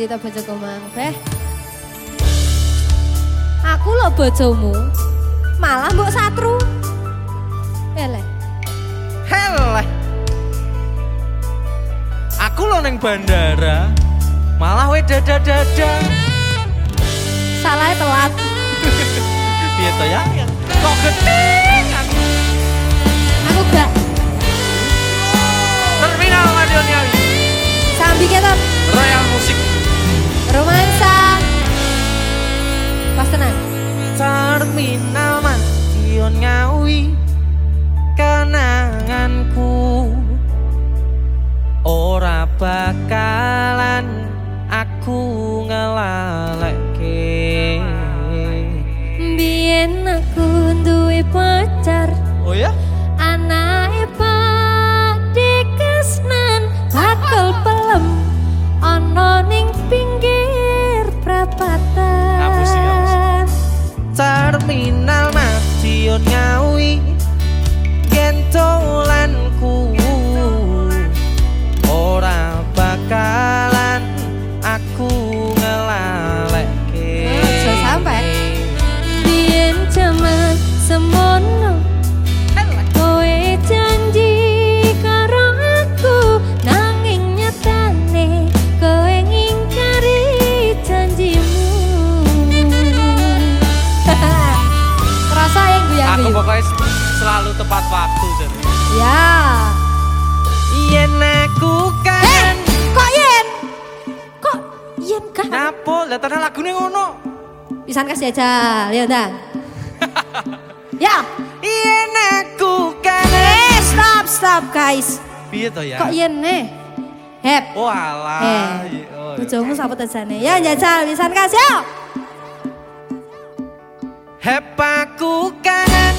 Nanti tak baca komang, Beh. Aku lo bojomu, malah mbok satru. Eleh. Heleh. Aku lo neng bandara, malah we dada dada. Salahnya telat. Piye to ya? Kok geting ngọt ngào pokoknya selalu tepat waktu jadi. Ya. Yen aku Eh, kangen kok yen? Kok yen kah? Napa? Lah tenan lagune ngono. Pisan kasih aja, ya udah. ya. Yen aku kangen Eh, stop, stop guys. Piye to ya? Kok yen nih? Hep. Oh alah. Eh, Oh, bojomu sapa tejane? Ya jajal pisan kasih. Hep aku kangen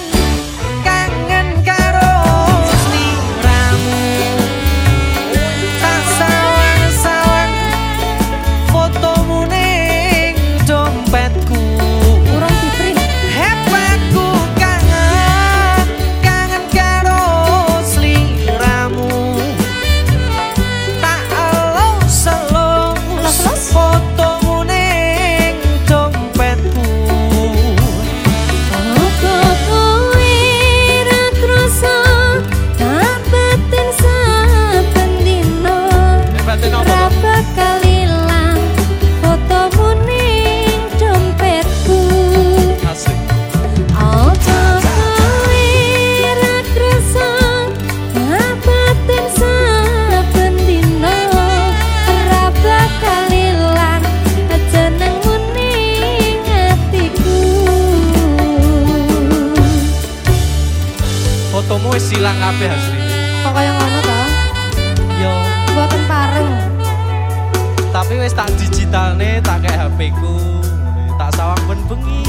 Silang kabeh asli. Kok kaya ngono to? Yo, Mboten pareng. tapi wis tak digitalne tak kayak HP ku. Tak sawang ben bengi.